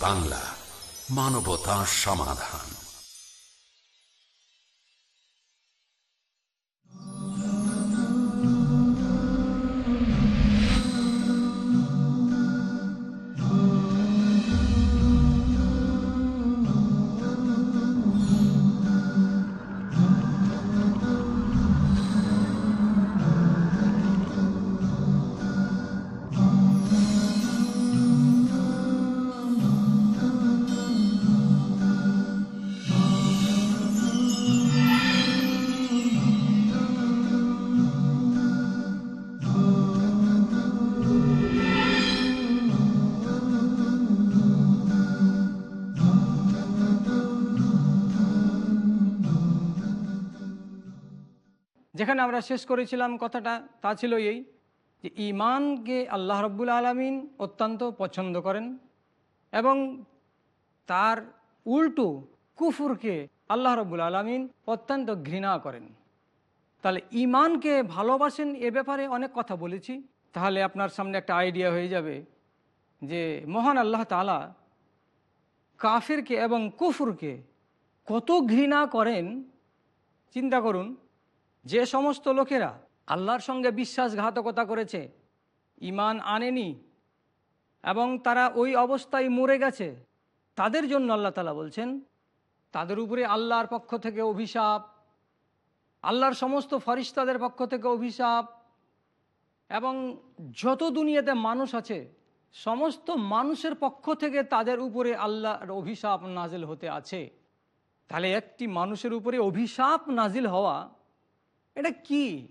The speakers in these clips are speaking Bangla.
বাংলা মানবতা সমাধান। যেখানে আমরা শেষ করেছিলাম কথাটা, তা ছিল এই যে ইমানকে আল্লাহ রব্বুল আলমিন অত্যন্ত পছন্দ করেন এবং তার উল্টো কুফুরকে আল্লাহ রব্বুল আলমিন অত্যন্ত ঘৃণা করেন। তাহলে ইমানকে ভালোবাসেন এ ব্যাপারে অনেক কথা বলেছি। তাহলে আপনার সামনে একটা আইডিয়া হয়ে যাবে যে মহান আল্লাহ তালা কাফিরকে এবং কুফুরকে কত ঘৃণা করেন। চিন্তা করুন যে সমস্ত লোকেরা আল্লাহর সঙ্গে বিশ্বাসঘাতকতা করেছে ইমান আনেনি এবং তারা ওই অবস্থায় মরে গেছে, তাদের জন্য আল্লাহ তালা বলছেন, তাদের উপরে আল্লাহর পক্ষ থেকে অভিশাপ, আল্লাহর সমস্ত ফরিস্তাদের পক্ষ থেকে অভিশাপ এবং যত দুনিয়াতে মানুষ আছে, সমস্ত মানুষের পক্ষ থেকে তাদের উপরে আল্লাহর অভিশাপ নাজিল হতে আছে। তাহলে একটি মানুষের উপরে অভিশাপ নাজিল হওয়া এটা কি?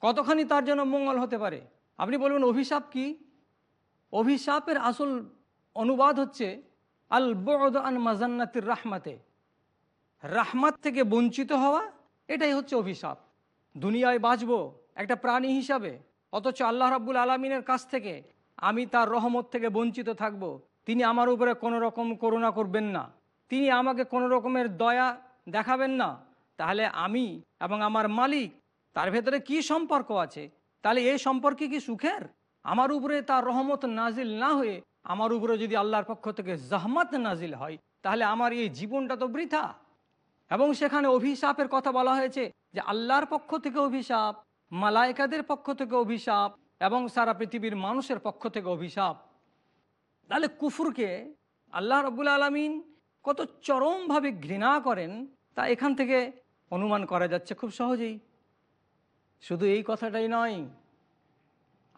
কতখানি তার জন্য মঙ্গল হতে পারে? আপনি বলবেন, অভিশাপ কি? অভিশাপের আসল অনুবাদ হচ্ছে আল বদ আন মাজান্নাতির রাহমাতে। রাহমাত থেকে বঞ্চিত হওয়া, এটাই হচ্ছে অভিশাপ। দুনিয়ায় বাঁচব একটা প্রাণী হিসাবে, অথচ আল্লাহ রাব্বুল আলমিনের কাছ থেকে আমি তার রহমত থেকে বঞ্চিত থাকব। তিনি আমার উপরে কোনো রকম করুণা করবেন না। তিনি আমাকে কোনো রকমের দয়া দেখাবেন না। তাহলে আমি এবং আমার মালিক, তার ভেতরে কি সম্পর্ক আছে? তাহলে এই সম্পর্কে কি সুখের? আমার উপরে তার রহমত নাজিল না হয়ে আমার উপরে যদি আল্লাহর পক্ষ থেকে জাহমাত নাজিল হয়, তাহলে আমার এই জীবনটা তো বৃথা। এবং সেখানে অভিশাপের কথা বলা হয়েছে যে আল্লাহর পক্ষ থেকে অভিশাপ, মালায়কাদের পক্ষ থেকে অভিশাপ এবং সারা পৃথিবীর মানুষের পক্ষ থেকে অভিশাপ। তাহলে কুফুরকে আল্লাহ রবুল আলমিন কত চরমভাবে ঘৃণা করেন, তা এখান থেকে অনুমান করা যাচ্ছে খুব সহজেই। শুধু এই কথাটাই নয়,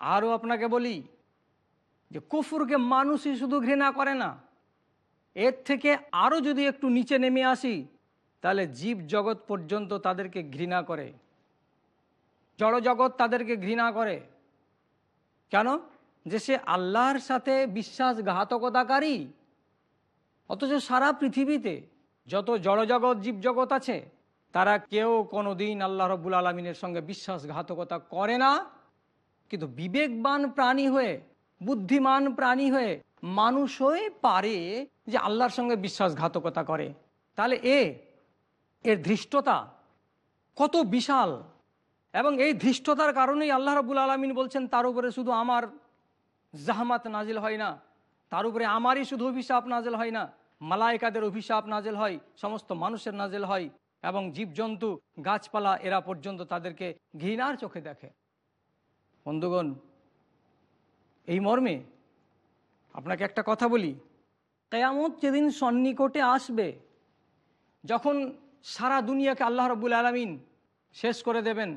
আরও আপনাকে বলি যে কুফুরকে মানুষই শুধু ঘৃণা করে না। এর থেকে আরও যদি একটু নিচে নেমে আসি, তাহলে জীব জগৎ পর্যন্ত তাদেরকে ঘৃণা করে। জড়জগৎ তাদেরকে ঘৃণা করে। কেন? যে সে আল্লাহর সাথে বিশ্বাসঘাতকতাকারী। অথচ সারা পৃথিবীতে যত জড়জগৎ জীবজগৎ আছে তারা কেউ কোনো দিন আল্লাহ রব্বুল আলমিনের সঙ্গে বিশ্বাসঘাতকতা করে না। কিন্তু বিবেকবান প্রাণী হয়ে, বুদ্ধিমান প্রাণী হয়ে মানুষই পারে যে আল্লাহর সঙ্গে বিশ্বাসঘাতকতা করে। তাহলে এ, এর ধৃষ্টতা কত বিশাল। এবং এই ধৃষ্টতার কারণেই আল্লাহ রবুল আলমিন বলছেন, তার উপরে শুধু আমার জাহামাত নাজিল হয় না। তার উপরে আমারই শুধু অভিশাপ নাজেল হয় না। মালায়কাদের অভিশাপ নাজেল হয়, সমস্ত মানুষের নাজেল হয়। এবং জীবজন্তু, গাছপালা এরা পর্যন্ত তাদেরকে ঘৃণার চোখে দেখে। বন্ধুগণ, এই মর্মে আপনাকে একটা কথা বলি। কেয়ামত যেদিন সন্নিকটে আসবে, যখন সারা দুনিয়াকে আল্লাহ রব্বুল আলমিন শেষ করে দেবেন,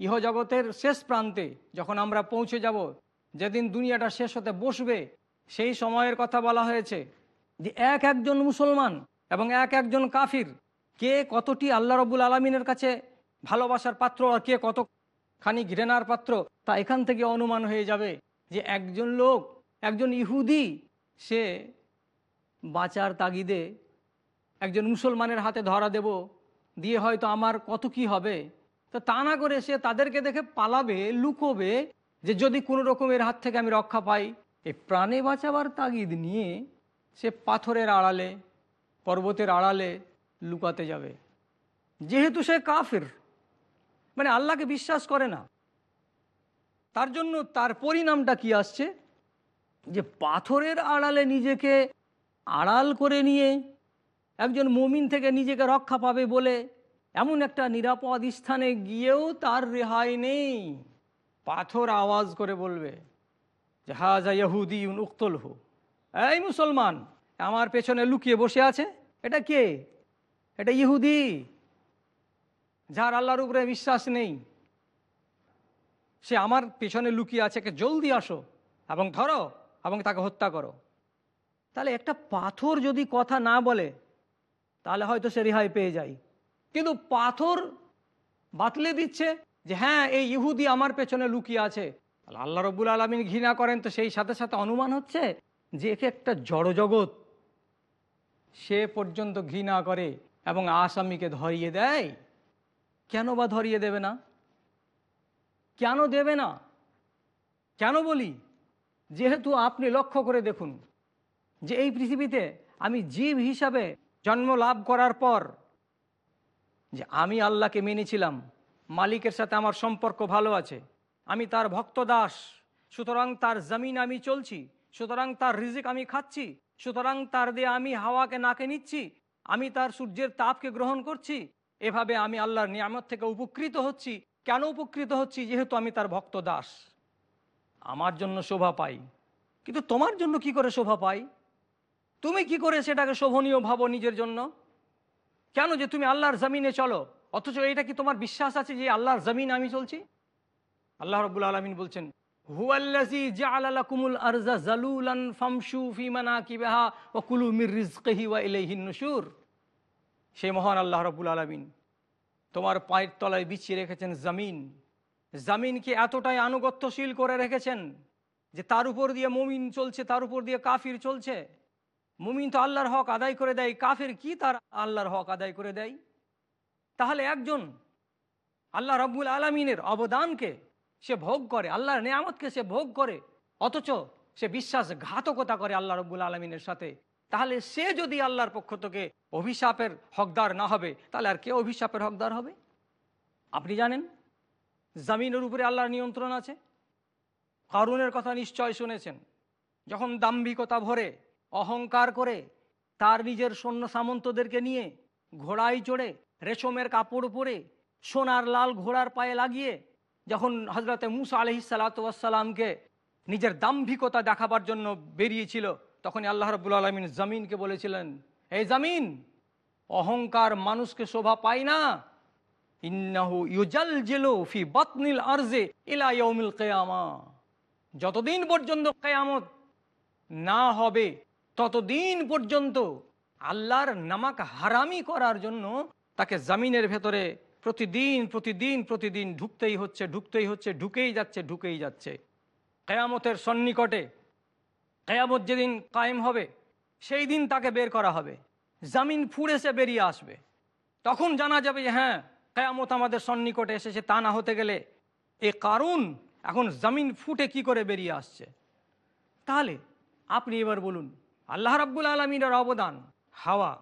ইহজগতের শেষ প্রান্তে যখন আমরা পৌঁছে যাব, যেদিন দুনিয়াটা শেষ হতে বসবে, সেই সময়ের কথা বলা হয়েছে যে এক একজন মুসলমান এবং এক একজন কাফির কে কতটি আল্লাহ রব্বুল আলমিনের কাছে ভালোবাসার পাত্র আর কে কতখানি ঘৃণার পাত্র, তা এখান থেকে অনুমান হয়ে যাবে যে একজন লোক, একজন ইহুদি, সে বাঁচার তাগিদে একজন মুসলমানের হাতে ধরা দেব, দিয়ে হয়তো আমার কত কি হবে। তো তা না করে সে তাদেরকে দেখে পালাবে, লুকোবে যে যদি কোনো রকমের হাত থেকে আমি রক্ষা পাই এই প্রাণে বাঁচাবার তাগিদ নিয়ে সে পাথরের আড়ালে, পর্বতের আড়ালে লুকাতে যাবে। যেহেতু সে কাফের মানে আল্লাহকে বিশ্বাস করে না, তার জন্য তার পরিণামটা কি আসছে? যে পাথরের আড়ালে নিজেকে আড়াল করে নিয়ে একজন মুমিন থেকে নিজেকে রক্ষা পাবে বলে এমন একটা নিরাপদ স্থানে গিয়েও তার রেহাই নেই। পাথর আওয়াজ করে বলবে, যে হাজা ইহুদি উক্তল হু এই মুসলমান, আমার পেছনে লুকিয়ে বসে আছে, এটা কে? এটা ইহুদি, যার আল্লাহর উপরে বিশ্বাস নেই। সে আমার পেছনে লুকিয়ে আছে কে জলদি আসো এবং ধরো এবং তাকে হত্যা করো। তাহলে একটা পাথর যদি কথা না বলে, তাহলে হয়তো সে রেহাই পেয়ে যায়। কিন্তু পাথর বাতলে দিচ্ছে যে হ্যাঁ এই ইহুদি আমার পেছনে লুকিয়ে আছে। তাহলে আল্লাহ রব্বুল আলমিন ঘৃণা করেন, তো সেই সাথে সাথে অনুমান হচ্ছে যে, একে একটা জড়জগৎ, সে পর্যন্ত ঘৃণা করে। এবং আসামিকে ধরিয়ে দেয়। কেন বা ধরিয়ে দেবে না? কেন দেবে না? কেন বলি? যেহেতু আপনি লক্ষ্য করে দেখুন যে এই পৃথিবীতে আমি জীব হিসাবে জন্ম লাভ করার পর যে আমি আল্লাহকে মেনেছিলাম, মালিকের সাথে আমার সম্পর্ক ভালো আছে, আমি তার ভক্ত দাস, সুতরাং তার জমিন আমি চলছি, সুতরাং তার রিজিক আমি খাচ্ছি, সুতরাং তার দিয়ে আমি হাওয়াকে নাকে নিচ্ছি আমি তার সূর্যের তাপকে গ্রহণ করছি। এভাবে আমি আল্লাহর নিয়ামত থেকে উপকৃত হচ্ছি। কেন উপকৃত হচ্ছি? যেহেতু আমি তার ভক্ত দাস। আমার জন্য শোভা পাই। কিন্তু তোমার জন্য কি করে শোভা পাই? তুমি কি করে সেটাকে শোভনীয় ভাবো নিজের জন্য? কেন যে তুমি আল্লাহর জমিনে চলো? অথচ এটা কি তোমার বিশ্বাস আছে যে আল্লাহর জমিন আমি চলছি? আল্লাহ রবুল আলমিন বলছেন হুয়াল্লাজি জাআলাকুমুল আরজা জালুলান ফামশু ফি মানাকিবাহা ওয়া কুলু মির রিজকিহি ওয়া ইলাইহিন নুশুর। সেই মহান আল্লাহ রবুল আলমিন, তোমার পায়ের তলায় বিছিয়ে রেখেছেন জমিন। জমিনকে এতটাই আনুগত্যশীল করে রেখেছেন যে তার উপর দিয়ে মুমিন চলছে, তার উপর দিয়ে কাফির চলছে। মুমিন তো আল্লাহর হক আদায় করে দেয়, কাফির কি তার আল্লাহর হক আদায় করে দেয়? তাহলে একজন আল্লাহ রব্বুল আলমিনের অবদানকে সে ভোগ করে, আল্লাহর নিয়ামতকে সে ভোগ করে, অথচ সে বিশ্বাসঘাতকতা করে আল্লাহ রব্বুল আলমিনের সাথে। তাহলে সে যদি আল্লাহর পক্ষ থেকে অভিশাপের হকদার না হবে, তাহলে আর কে অভিশাপের হকদার হবে? আপনি জানেন? জামিনের উপরে আল্লাহর নিয়ন্ত্রণ আছে। কারুনের কথা নিশ্চয় শুনেছেন। যখন দাম্ভিকতা ভরে, অহংকার করে, তার নিজের সৈন্য সামন্তদেরকে নিয়ে ঘোড়ায় চড়ে, রেশমের কাপড় পরে, সোনার লাল ঘোড়ার পায়ে লাগিয়ে যখন হজরতে মুসা আলহি সালাতামকে নিজের দাম্ভিকতা দেখাবার জন্য বেরিয়েছিল তখন আল্লাহ রবুল আলমিন জমিনকে বলেছিলেন, এই জমিন, অহংকার মানুষকে শোভা পায় না। ইন্নাহু ইউজাল জেলো ফি আরজে ইলা ইয়ৌমিল কেয়ামা। যতদিন পর্যন্ত কেয়ামত না হবে, ততদিন পর্যন্ত আল্লাহর নামাক হারামি করার জন্য তাকে জামিনের ভেতরে প্রতিদিন প্রতিদিন প্রতিদিন ঢুকতেই হচ্ছে ঢুকতেই হচ্ছে, ঢুকেই যাচ্ছে ঢুকেই যাচ্ছে। কেয়ামতের সন্নিকটে, কেয়ামত যেদিন কায়েম হবে, সেই দিন তাকে বের করা হবে। জামিন ফুড়ে সে বেরিয়ে আসবে। তখন জানা যাবে যে হ্যাঁ কেয়ামত আমাদের সন্নিকটে এসেছে, তা না হতে গেলে এ কারণ এখন জামিন ফুটে কি করে বেরিয়ে আসছে? তাহলে আপনি এবার বলুন, আল্লাহ রাব্বুল আলমিনের অবদান হাওয়া,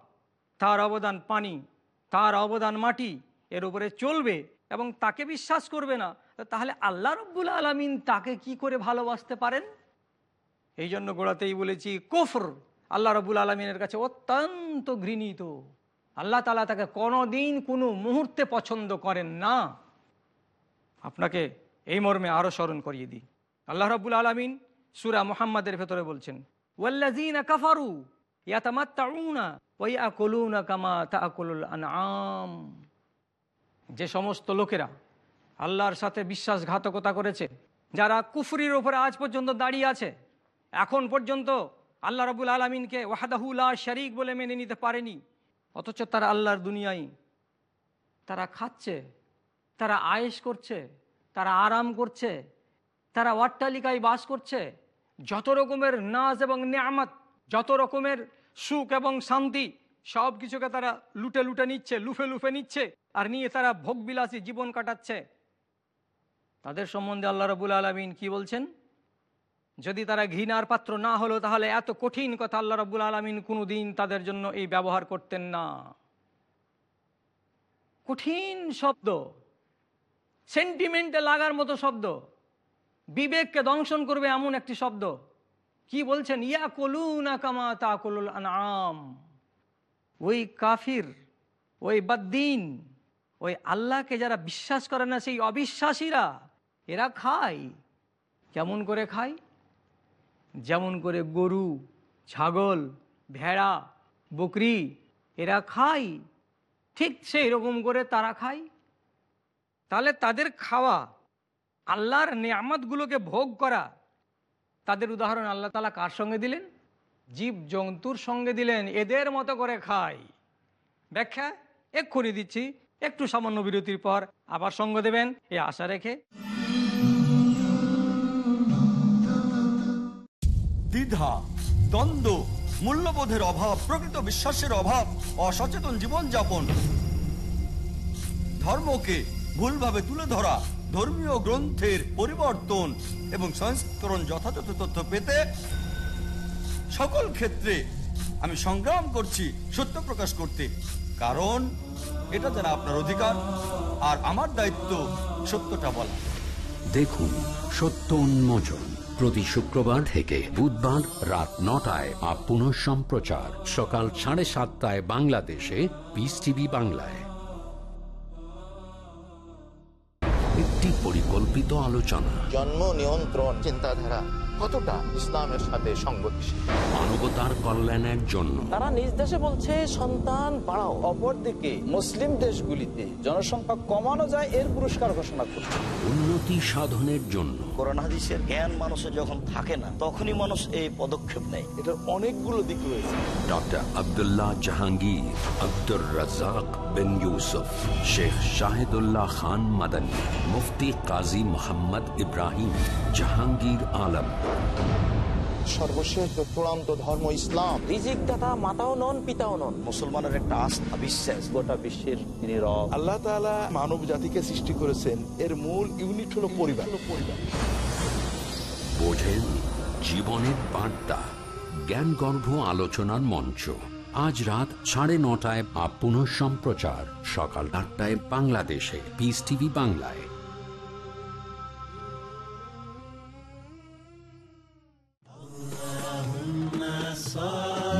তার অবদান পানি, তার অবদান মাটি এর উপরে চলবে এবং তাকে বিশ্বাস করবে না, তাহলে আল্লাহ রব্বুল আলমিন তাকে কি করে ভালোবাসতে পারেন? এই জন্য গোড়াতেই বলেছি, কুফর আল্লাহ রব্বুল আলমিনের কাছে অত্যন্ত ঘৃণিত। আল্লাহ তালা তাকে কোনোদিন কোনো মুহূর্তে পছন্দ করেন না। আপনাকে এই মর্মে আরও স্মরণ করিয়ে দিই। আল্লাহ রব্বুল আলমিন সুরা মুহাম্মাদের ভেতরে বলছেন ওয়াল্লাজিনা কাফারু ইয়াতামাত্তাউনা ওয়া ইয়াকুলুনা কামা তাআকুলুল আনআম। যে সমস্ত লোকেরা আল্লাহর সাথে বিশ্বাসঘাতকতা করেছে, যারা কুফরির ওপরে আজ পর্যন্ত দাঁড়িয়ে আছে, এখন পর্যন্ত আল্লাহ রবুল আলমিনকে ওয়াহাদাহুল্লাহ শরিক বলে মেনে নিতে পারেনি, অথচ তারা আল্লাহর দুনিয়ায়, তারা খাচ্ছে, তারা আয়েস করছে, তারা আরাম করছে, তারা অট্টালিকায় বাস করছে, যত রকমের নাজ এবং নিয়ামত, যত রকমের সুখ এবং শান্তি সব কিছুকে তারা লুটে লুটে নিচ্ছে, লুফে লুফে নিচ্ছে আর নিয়ে তারা ভোগ ভোগবিলাসী জীবন কাটাচ্ছে। তাদের সম্বন্ধে আল্লাহ রবুল আলমিন কি বলছেন? যদি তারা ঘৃণার পাত্র না হলো তাহলে এত কঠিন কথা আল্লাহ রবুল আলমিন কোনো দিন তাদের জন্য এই ব্যবহার করতেন না। কঠিন শব্দ সেন্টিমেন্টে লাগার মতো শব্দ, বিবেককে দংশন করবে এমন একটি শব্দ। কি বলছেন? ইয়া কলু না কামা তা কলুল আনাম ওই কাফির, ওই বাদ্দিন, ওই আল্লাহকে যারা বিশ্বাস করে না, সেই অবিশ্বাসীরা, এরা খায়। কেমন করে খায়? যেমন করে গরু, ছাগল, ভেড়া, বকরি, এরা খায়। ঠিক সেই রকম করে তারা খায়। তাহলে তাদের খাওয়া, আল্লাহর নিয়ামতগুলোকে ভোগ করা, তাদের উদাহরণ আল্লাহ তালা কার সঙ্গে দিলেন? জীব জন্তুর সঙ্গে দিলেন, এদের মতো করে খায় ব্যাখ্যা এক্ষুনি দিচ্ছি, একটু সামান্য বিরতির পর আবার সঙ্গ দেবেন, এ আশা রেখে। দ্বিধা, দ্বন্দ্ব, মূল্যবোধের অভাব, প্রকৃত বিশ্বাসের অভাব, অসচেতন জীবনযাপন। ধর্মকে ভুলভাবে তুলে ধরা, ধর্মীয় গ্রন্থের পরিবর্তন এবং সংস্করণ যথাযথ তথ্য পেতে সকল ক্ষেত্রে আমি সংগ্রাম করছি সত্য প্রকাশ করতে। কারণ এটা যারা আপনার অধিকার আর আমার দায়িত্ব সত্যটা বলা। দেখুন সত্য উন্মোচন প্রতি শুক্রবার থেকে বুধবার রাত নটায় আর পুনঃ সম্প্রচার সকাল সাড়ে সাতটায় বাংলাদেশে পিস টিভি বাংলায়। একটি পরিকল্পিত আলোচনা। জন্ম নিয়ন্ত্রণ চিন্তাধারা। কতটা ইসলামের সাথে সংগতিশীল? মানবতার কল্যাণের জন্য। তারা নিজ দেশে বলছে সন্তান বাড়াও। অপরদিকে মুসলিম দেশগুলিতে জনসংখ্যা কমানো যায় এর পুরস্কার ঘোষণা করছে। উন্নতি সাধনের জন্য। জ্ঞান যখন থাকে না তখনই মানুষ এই পদক্ষেপ নেয়। এটার অনেকগুলো দিক রয়েছে। ডক্টর আব্দুল্লাহ জাহাঙ্গীর আব্দুর রাজাক বিন ইউসুফ শেখ শাহিদুল্লাহ খান মাদানী মুফতি কাজী মোহাম্মদ ইব্রাহিম জাহাঙ্গীর আলম। সর্বশেষ চূড়ান্ত ধর্ম ইসলাম। রিজিক দাতা মাতাও নন পিতাও নন। মুসলমানের একটা আস্থা বিশ্বাস। গোটা বিশ্বের তিনি রব। আল্লাহ তাআলা মানব জাতিকে সৃষ্টি করেছেন। এর মূল ইউনিট হলো পরিবার। পরিবার বোঝেন জীবনের বার্তা জ্ঞানগর্ভ আলোচনার মঞ্চ। আজ রাত সাড়ে নটায় আপ পুনঃ সম্প্রচার সকাল আটটায় বাংলাদেশে। পিস টিভি বাংলায়।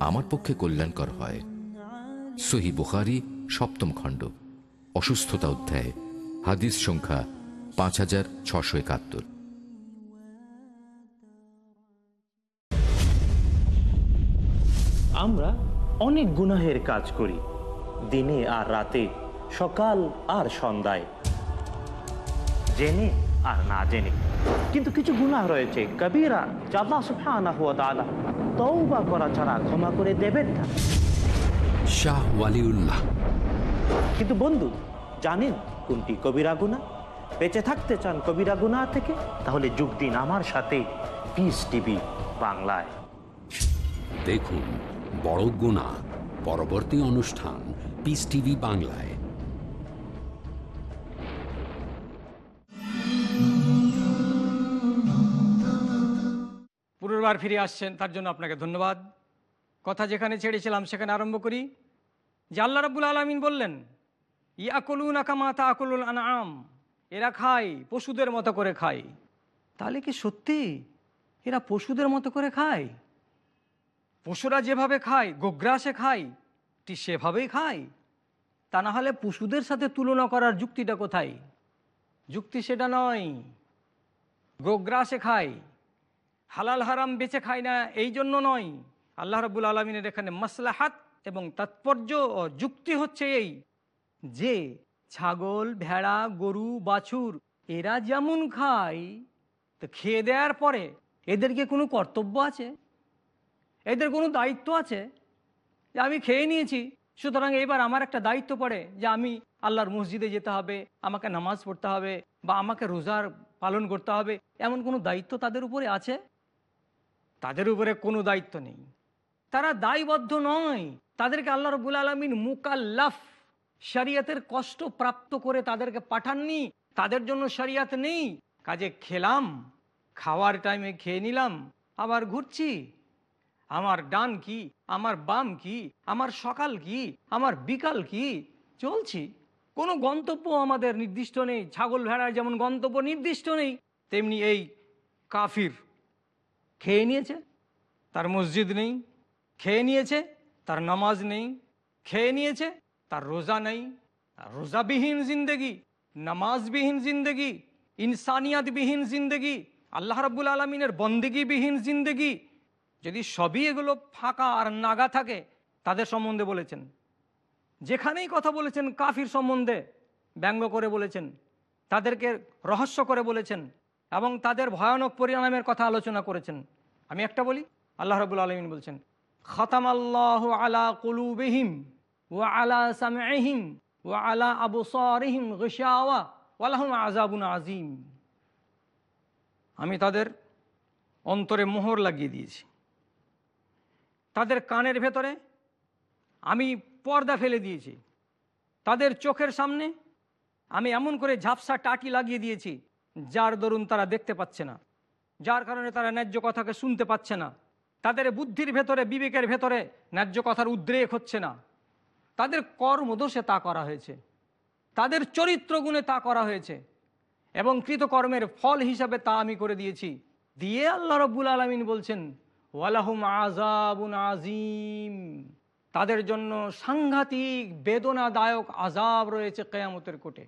আমার পক্ষে কল্যাণকর হয়। সহি বুখারি, সপ্তম খণ্ড, অসুস্থতা অধ্যায়, হাদিস সংখ্যা পাঁচ হাজার ছশো একাত্তর। আমরা অনেক গুনাহের কাজ করি, দিনে আর রাতে, সকাল আর সন্ধ্যায়। জেনে আর না জেনে। কিন্তু কিছু গুনাহ রয়েছে। কবিরা জাল্লা সুবহানাহু ওয়া তাআলা তওবা করা ছাড়া ক্ষমা করে দেবেন না। শাহ ওয়ালিউল্লাহ। কিন্তু বন্ধু জানেন কোনটি কবিরা গুনাহ? বেঁচে থাকতে চান কবিরা গুনাহ থেকে তাহলে যোগ দিন আমার সাথে পিস টিভি বাংলায়। দেখুন বড় গুণা পরবর্তী অনুষ্ঠান পিস টিভি বাংলায়। পুনর্বার ফিরে আসছেন, তার জন্য আপনাকে ধন্যবাদ। কথা যেখানে ছেড়েছিলাম, সেখানে আরম্ভ করি। যে আল্লাহ রব্বুল আলমিন বললেন, ইয়াকলুন আকামা তা আকলুল আনাম এরা খায়, পশুদের মতো করে খায়। তাহলে কি সত্যি? এরা পশুদের মতো করে খায়? পশুরা যেভাবে খায় গোগ্রাসে খায়, ঠিক সেভাবেই খায়। তা না হলে পশুদের সাথে তুলনা করার যুক্তিটা কোথায়? যুক্তি সেটা নয়। গোগ্রাসে খায় হালাল হারাম বেঁচে খায় না, এই জন্য নয়। আল্লাহ রবুল আলমিনের এখানে মাসলাহাত এবং তাৎপর্য ও যুক্তি হচ্ছে এই যে, ছাগল, ভেড়া, গরু, বাছুর, এরা যেমন খায়, তো খেয়ে দেওয়ার পরে এদেরকে কোনো কর্তব্য আছে? এদের কোনো দায়িত্ব আছে? যে আমি খেয়ে নিয়েছি, সুতরাং এবার আমার একটা দায়িত্ব পড়ে যে আমি আল্লাহর মসজিদে যেতে হবে, আমাকে নামাজ পড়তে হবে বা আমাকে রোজার পালন করতে হবে, এমন কোনো দায়িত্ব তাদের উপরে আছে? তাদের উপরে কোনো দায়িত্ব নেই। তারা দায়বদ্ধ নয়। তাদেরকে আল্লাহ রবুল আলমিন মুকাল্লাফ, শরিয়তের কষ্ট প্রাপ্ত করে তাদেরকে পাঠাননি। তাদের জন্য শরিয়াত নেই। কাজে খেলাম, খাওয়ার টাইমে খেয়ে নিলাম, আবার ঘুরছি। আমার ডান কি, আমার বাম কি, আমার সকাল কি, আমার বিকাল কি, চলছি। কোনো গন্তব্য আমাদের নির্দিষ্ট নেই। ছাগল ভেড়ার যেমন গন্তব্য নির্দিষ্ট নেই, তেমনি এই কাফির খেয়ে নিয়েছে? তার মসজিদ নেই, খেয়ে নিয়েছে, তার নামাজ নেই, খেয়ে নিয়েছে, তার রোজা নেই। রোজাবিহীন জিন্দগি, নামাজবিহীন জিন্দগি, ইনসানিয়াতবিহীন জিন্দগি, আল্লাহ রাব্বুল আলমিনের বন্দেগিবিহীন জিন্দগি, যদি সবই এগুলো ফাঁকা আর নাগা থাকে, তাদের সম্বন্ধে বলেছেন। যেখানেই কথা বলেছেন কাফির সম্বন্ধে ব্যঙ্গ করে বলেছেন, তাদেরকে রহস্য করে বলেছেন এবং তাদের ভয়ানক পরিণামের কথা আলোচনা করেছেন। আমি একটা বলি, আল্লাহ রবুল আলমিন বলছেন খতাম আল্লাহ আলা কুলুবিহিম ও আলা সামহিম ও আলা আবু সরিহিম গসাওয়া ওয়ালাহম আজাবুন আজিম আমি তাদের অন্তরে মোহর লাগিয়ে দিয়েছি। তাদের কানের ভেতরে আমি পর্দা ফেলে দিয়েছি। তাদের চোখের সামনে আমি এমন করে ঝাপসা টাটি লাগিয়ে দিয়েছি, যার দরুন তারা দেখতে পাচ্ছে না। যার কারণে তারা ন্যায্য কথাকে শুনতে পাচ্ছে না। তাদের বুদ্ধির ভেতরে, বিবেকের ভেতরে ন্যায্য কথার উদ্রেক হচ্ছে না। তাদের কর্মদোষে তা করা হয়েছে। তাদের চরিত্র গুণে তা করা হয়েছে। এবং কৃতকর্মের ফল হিসাবে তা আমি করে দিয়েছি। দিয়ে আল্লাহ রব্বুল আলমিন বলছেন, ওয়ালাহুম আজাবুন আজিম তাদের জন্য সাংঘাতিক, বেদনাদায়ক আজাব রয়েছে কেয়ামতের কোটে।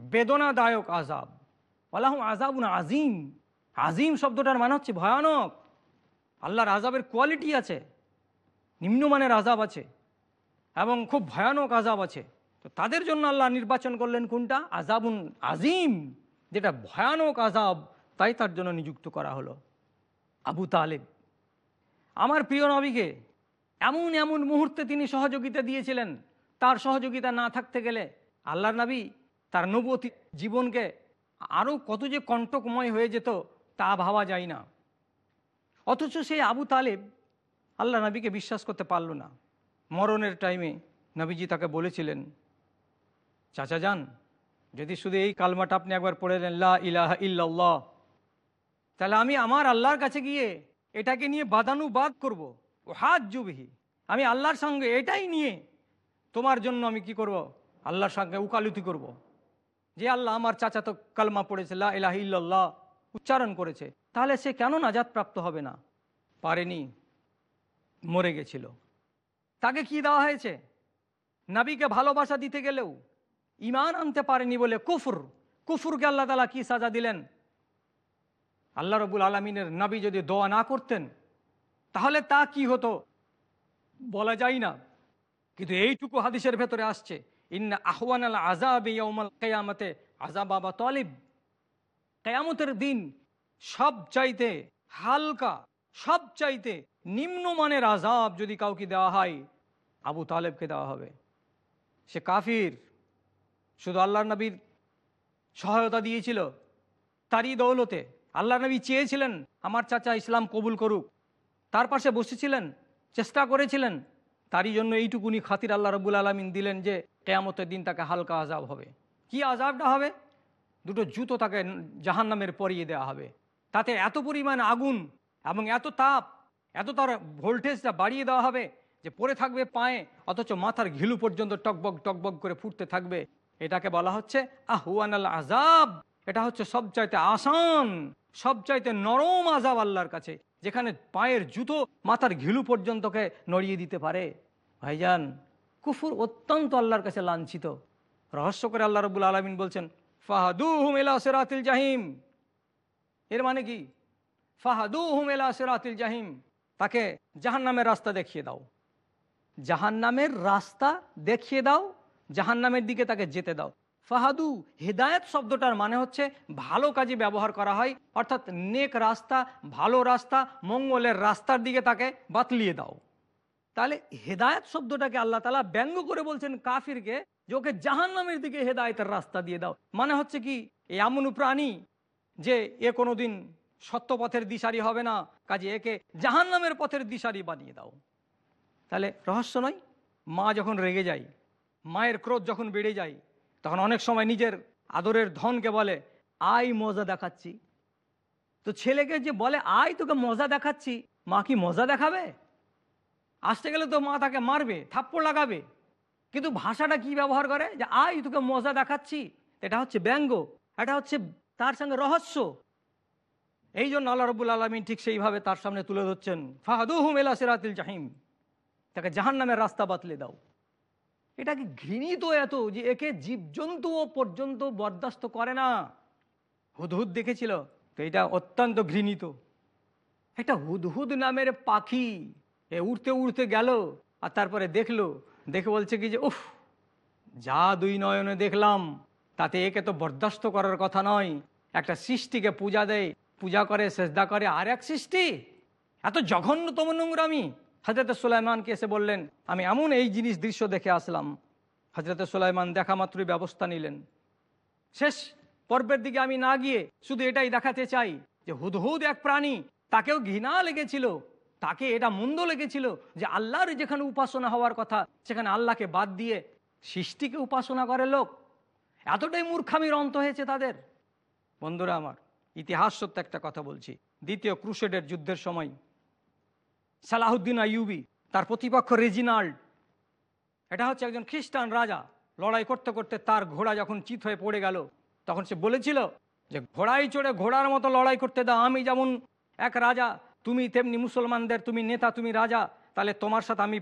বেদনাদায়ক আজাব ওয়ালাহুম আজাবুন আজিম আজিম শব্দটার মানে হচ্ছে ভয়ানক। আল্লাহর আজাবের কোয়ালিটি আছে, নিম্নমানের আজাব আছে, এবং খুব ভয়ানক আজাব আছে। তো তাদের জন্য আল্লাহ নির্বাচন করলেন কোনটা? আজাবুন আজিম, যেটা ভয়ানক আজাব তাই তার জন্য নিযুক্ত করা হলো। আবু তালেব, আমার প্রিয় নবীকে এমন এমন মুহূর্তে তিনি সহযোগিতা দিয়েছিলেন, তার সহযোগিতা না থাকতে গেলে আল্লাহর নবী তার নবতী জীবনকে আরও কত যে কণ্টকময় হয়ে যেত তা ভাবা যায় না। অথচ সেই আবু তালেব আল্লাহ নবীকে বিশ্বাস করতে পারল না। মরণের টাইমে নবীজি তাকে বলেছিলেন, চাচা যান, যদি শুধু এই কালমাটা আপনি একবার পড়ে নেন, লা ইলাহা ইল্লাল্লাহ, তাহলে আমি আমার আল্লাহর কাছে গিয়ে এটাকে নিয়ে বাদানুবাদ করব। ও হাত জুবিহি আমি আল্লাহর সঙ্গে এটাই নিয়ে তোমার জন্য আমি কি করব? আল্লাহর সঙ্গে উকালতি করব। যে আল্লাহ আমার চাচা তো কালমা পড়েছে, লা ইলাহ উচ্চারণ করেছে, তাহলে সে কেন নাজাত প্রাপ্ত হবে না? পারেনি, মরে গেছিল। তাকে কি দেওয়া হয়েছে? নাবিকে ভালোবাসা দিতে গেলেও ইমান আনতে পারেনি বলে কুফর। কুফুরকে আল্লাহ তালা কি সাজা দিলেন? আল্লাহ রবুল আলমিনের নাবি যদি দোয়া না করতেন, তাহলে তা কি হতো? বলা যায় না। কিন্তু এইটুকু হাদিসের ভেতরে আসছে, ইন্না আহওয়ান আল আজাব ইয়মাল কেয়ামতে আজাব বাবা তলিব। কেয়ামতের দিন সব চাইতে হালকা সব চাইতে নিম্নমানের আজাব যদি কাউকে দেওয়া হয়, আবু তালেবকে দেওয়া হবে। সে কাফির, শুধু আল্লাহ নবীর সহায়তা দিয়েছিল, তারই দৌলতে। আল্লাহ নবী চেয়েছিলেন, আমার চাচা ইসলাম কবুল করুক। তার পাশে বসেছিলেন, চেষ্টা করেছিলেন। তারই জন্য এইটুকুনি খাতির আল্লাহ রবুল আলমিন দিলেন যে, কেয়ামতের দিন তাকে হালকা আজাব হবে। কি আজাবটা হবে? দুটো জুতো তাকে জাহান নামের পরিয়ে দেওয়া হবে। তাতে এত পরিমাণ আগুন এবং এত তাপ, এত তার ভোল্টেজটা বাড়িয়ে দেওয়া হবে যে পড়ে থাকবে পায়ে, অথচ মাথার ঘিলু পর্যন্ত টকবক টকবক করে ফুটতে থাকবে। এটাকে বলা হচ্ছে আহুয়ান আল আজাব এটা হচ্ছে সবচাইতে আসান, সবচাইতে নরম আজাব আল্লাহর কাছে, যেখানে পায়ের জুতো মাথার ঘিলু পর্যন্তকে নড়িয়ে দিতে পারে। ভাইজান, কুফুর অত্যন্ত আল্লাহর কাছে লাঞ্ছিত। রহস্য করে আল্লাহ রবুল আলমিন বলছেন ফাহাদু হুমেলা সেরাতিল জাহিম। এর মানে কি? ফাহাদু হুমেলা সেরাতিল জাহিম। তাকে জাহান নামের রাস্তা দেখিয়ে দাও। জাহান নামের রাস্তা দেখিয়ে দাও জাহান নামের দিকে তাকে যেতে দাও। ফাহাদু, হেদায়ত শব্দটার মানে হচ্ছে ভালো কাজে ব্যবহার করা হয়, অর্থাৎ নেক রাস্তা, ভালো রাস্তা, মঙ্গলের রাস্তার দিকে তাকে বাতলিয়ে দাও। তাহলে হেদায়ত শব্দটাকে আল্লাহ তালা ব্যঙ্গ করে বলছেন কাফিরকে যে ওকে জাহান নামের দিকে হেদায়তের রাস্তা দিয়ে দাও। মানে হচ্ছে কি এমন প্রাণী যে এ কোনোদিন সত্য পথের দিশারি হবে না, কাজে একে জাহান নামের পথের দিশারি বানিয়ে দাও। তাহলে রহস্য নয়, মা যখন রেগে যায়, মায়ের ক্রোধ যখন বেড়ে যায়, তখন অনেক সময় নিজের আদরের ধনকে বলে আই মজা দেখাচ্ছি। তো ছেলেকে যে বলে আই তোকে মজা দেখাচ্ছি। মা কি মজা দেখাবে? আসতে গেলে তো মা তাকে মারবে, থাপ্পড় লাগাবে। কিন্তু ভাষাটা কি ব্যবহার করে? যে আই তোকে মজা দেখাচ্ছি। এটা হচ্ছে ব্যঙ্গ, এটা হচ্ছে তার সঙ্গে রহস্য। এই জন্য আল্লাহ রবুল আলমিন ঠিক সেইভাবে তার সামনে তুলে ধরছেন ফাহাদুহুম এলা সিরাতিল জাহিম। তাকে জাহান নামের রাস্তা বাতলে দাও। এটা কি ঘৃণিত এত যে, একে জীবজন্তুও পর্যন্ত বরদাস্ত করে না? হুদহুদ দেখেছিল? তো এটা অত্যন্ত ঘৃণিত। একটা হুদহুদ নামের পাখি, এ উড়তে উড়তে গেল, আর তারপরে দেখল দেখে বলছে কি যে, উফ যা দুই নয়নে দেখলাম। তাতে একে তো বরদাস্ত করার কথা নয়। একটা সৃষ্টিকে পূজা দেয়, পূজা করে, সেজদা করে, আর এক সৃষ্টি? এত জঘন্যতম নোংরামি। হজরত সুলাইমানকে এসে বললেন, আমি এমন এই জিনিস দৃশ্য দেখে আসলাম। হজরত সুলাইমান দেখা মাত্রই ব্যবস্থা নিলেন। শেষ, পর্বের দিকে আমি না গিয়ে শুধু এটাই দেখাতে চাই যে হুদহুদ এক প্রাণী, তাকেও ঘৃণা লেগেছিল। তাকে এটা মন্দ লেগেছিল যে আল্লাহর যেখানে উপাসনা হওয়ার কথা, সেখানে আল্লাহকে বাদ দিয়ে সৃষ্টিকে উপাসনা করে লোক। এতটাই মূর্খামির অন্ত হয়েছে তাদের। বন্ধুরা আমার, ইতিহাস সত্য একটা কথা বলছি। দ্বিতীয় ক্রুশেডের যুদ্ধের সময় সালাহুদ্দিন আইয়ুবি, তার প্রতিপক্ষ রেজিনাল্ড, এটা হচ্ছে একজন খ্রিস্টান রাজা, লড়াই করতে করতে তার ঘোড়া যখন চিত হয়ে পড়ে গেল, তখন সে বলেছিল যে, ঘোড়ায় চড়ে ঘোড়ার মতো লড়াই করতে দাও, আমি যেমন এক রাজা তুমি তেমনি মুসলমানদের, তুমি নেতা, তুমি রাজা, তাহলে তোমার সাথে আমি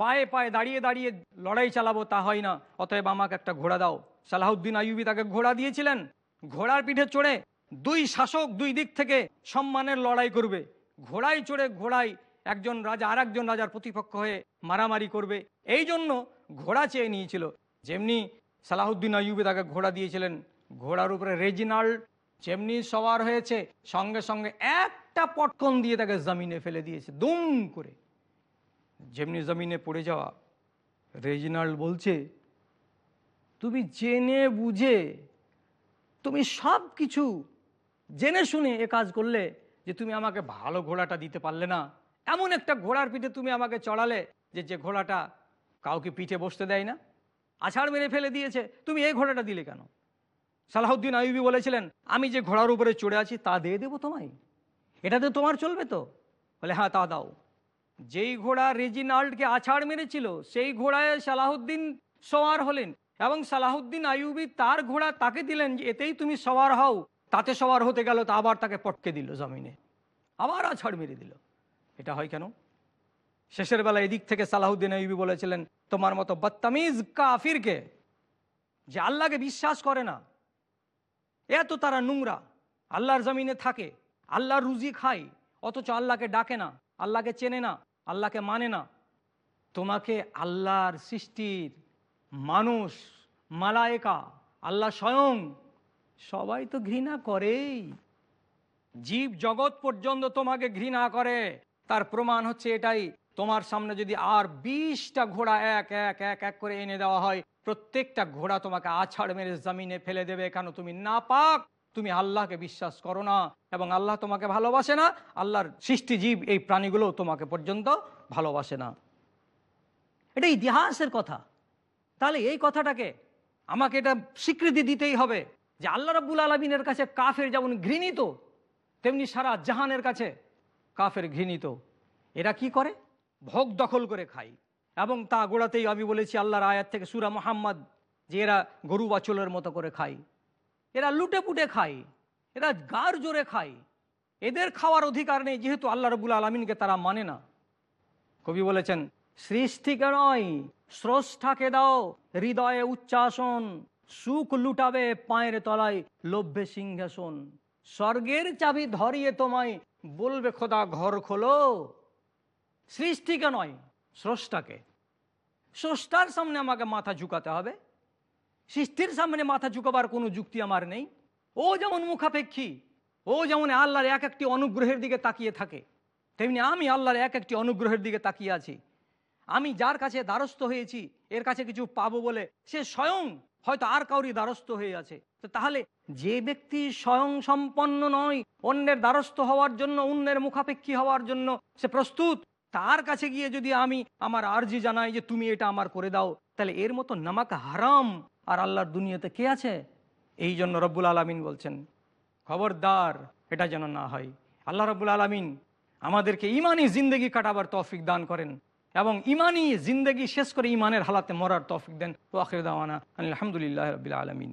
পায়ে পায়ে দাঁড়িয়ে দাঁড়িয়ে লড়াই চালাবো, তা হয় না। অতএব আমাকে একটা ঘোড়া দাও। সালাহুদ্দিন আইয়ুবি তাকে ঘোড়া দিয়েছিলেন। ঘোড়ার পিঠে চড়ে দুই শাসক দুই দিক থেকে সম্মানের লড়াই করবে। ঘোড়ায় চড়ে ঘোড়ায় একজন রাজা আর একজন রাজার প্রতিপক্ষ হয়ে মারামারি করবে। এই জন্য ঘোড়া চেয়ে নিয়েছিল। যেমনি সালাহুদ্দিন আইয়ুবি তাকে ঘোড়া দিয়েছিলেন। ঘোড়ার উপরে রেজিনাল্ড যেমনি সবার হয়েছে, সঙ্গে সঙ্গে একটা পটকন দিয়ে তাকে জমিনে ফেলে দিয়েছে, দুম করে। যেমনি জমিনে পড়ে যাওয়া, রেজিনাল্ড বলছে, তুমি জেনে বুঝে, তুমি সব কিছু জেনে শুনে এ কাজ করলে যে তুমি আমাকে ভালো ঘোড়াটা দিতে পারলে না। এমন একটা ঘোড়ার পিঠে তুমি আমাকে চড়ালে যে যে ঘোড়াটা কাউকে পিঠে বসতে দেয় না। আছাড় মেরে ফেলে দিয়েছে, তুমি এই ঘোড়াটা দিলে কেন? সালাহুদ্দিন আইবি বলেছিলেন, আমি যে ঘোড়ার উপরে চড়ে আছি, তা দিয়ে দেবো তোমায়। এটাতে তোমার চলবে তো? বলে হ্যাঁ তা দাও। যেই ঘোড়া রেজিনাল্ডকে আছাড় মেরেছিল, সেই ঘোড়ায় সালাহুদ্দিন সওয়ার হলেন এবং সালাহুদ্দিন আইয়ুবি তার ঘোড়া তাকে দিলেন যে, এতেই তুমি সওয়ার হও। তাতে সওয়ার হতে গেল, তা আবার তাকে পটকে দিল জমিনে। আবার আছাড় মেরে দিল। এটা হয় কেন? শেষের বেলা এদিক থেকে সালাহুদ্দিন আইবি বলেছিলেন, তোমার মতো বদতামিজ কাফিরকে যে আল্লাহকে বিশ্বাস করে না এত তারা নোংরা। আল্লাহর জমিনে থাকে। আল্লাহর রুজি খায়। অথচ আল্লাহকে ডাকে না। আল্লাহকে চেনে না। আল্লাহকে মানে না। তোমাকে আল্লাহর সৃষ্টির মানুষ, মালায়েকা, আল্লাহ স্বয়ং, সবাই তো ঘৃণা করেই। জীব জগৎ পর্যন্ত তোমাকে ঘৃণা করে। তার প্রমাণ হচ্ছে এটাই। তোমার সামনে যদি আর বিশটা ঘোড়া এক এক এক এক করে এনে দেওয়া হয় প্রত্যেকটা ঘোড়া তোমাকে আছাড় মেরে জমিনে ফেলে দেবে কেন? তুমি না পাক তুমি আল্লাহকে বিশ্বাস করো না এবং আল্লাহ তোমাকে ভালোবাসে না। আল্লাহর সৃষ্টি জীব এই প্রাণীগুলো তোমাকে পর্যন্ত ভালোবাসে না। এটা ইতিহাসের কথা। তাহলে এই কথাটাকে আমাকে এটা স্বীকৃতি দিতেই হবে যে আল্লাহ রাব্বুল আলমিনের কাছে কাফের যেমন ঘৃণিত, তেমনি সারা জাহানের কাছে কাফের ঘৃণিত। এরা কি করে? ভোগ দখল করে খায়। এবং তা গোড়াতেই আমি বলেছি, আল্লাহর আয়াত থেকে সুরা মোহাম্মদ, যে এরা গরু বাচলের মতো করে খায়। এরা লুটে পুটে খায়, এরা গার জোরে খায়। এদের খাওয়ার অধিকার নেই, যেহেতু আল্লাহ রবুল আলমিনকে তারা মানে না। কবি বলেছেন, সৃষ্টিকে নয়, স্রষ্টাকে দাও, হৃদয়ে উচ্চাসন সুখ লুটাবে পায়ের তলায় লভ্যে সিংহাসন। স্বর্গের চাবি ধরিয়ে তোমায় বলবে, খোদা, ঘর খোলো। সৃষ্টিকে নয় স্রষ্টাকে। স্রষ্টার সামনে আমাকে মাথা ঝুঁকাতে হবে। সৃষ্টির সামনে মাথা ঝুঁকাবার কোনো যুক্তি আমার নেই। ও যেমন মুখাপেক্ষী, ও যেমন আল্লাহর এক একটি অনুগ্রহের দিকে তাকিয়ে থাকে, তেমনি আমি আল্লাহর এক একটি অনুগ্রহের দিকে তাকিয়ে আছি। আমি যার কাছে দ্বারস্থ হয়েছি, এর কাছে কিছু পাবো বলে সে স্বয়ং হয়তো আর কাউরি দ্বারস্থ হয়ে আছে। তো তাহলে যে ব্যক্তি স্বয়ং সম্পন্ন নয়, অন্যের দ্বারস্থ হওয়ার জন্য, অন্যের মুখাপেক্ষী হওয়ার জন্য সে প্রস্তুত? তার কাছে গিয়ে যদি আমি আমার আর্জি জানাই যে তুমি এটা আমার করে দাও, তাহলে এর মতো নামাক হারাম। আর আল্লাহর দুনিয়াতে কে আছে? এই জন্য রব্বুল আলমিন বলছেন, খবরদার, এটা যেন না হয়। আল্লাহ রব্বুল আলমিন আমাদেরকে ইমানই জিন্দগি কাটাবার তৌফিক দান করেন এবং ইমানই জিন্দগি শেষ করে ইমানের হালাতে মরার তৌফিক দেন। ও আখির দাওয়ানা আলহামদুলিল্লাহ রবিল আলমিন।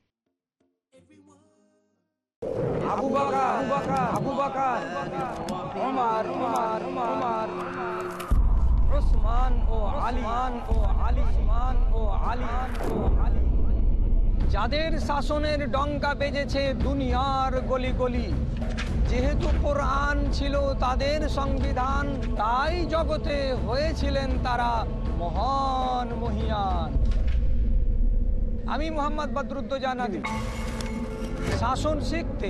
ও ও ও ও যাদের শাসনের ডঙ্কা বেজেছে দুনিয়ার গলি গলি, যেহেতু কোরআন ছিল তাদের সংবিধান, তাই জগতে হয়েছিলেন তারা মহান মহিয়ান। আমি মোহাম্মদ বদরুদ্দোজানাদি শাসন শিখতে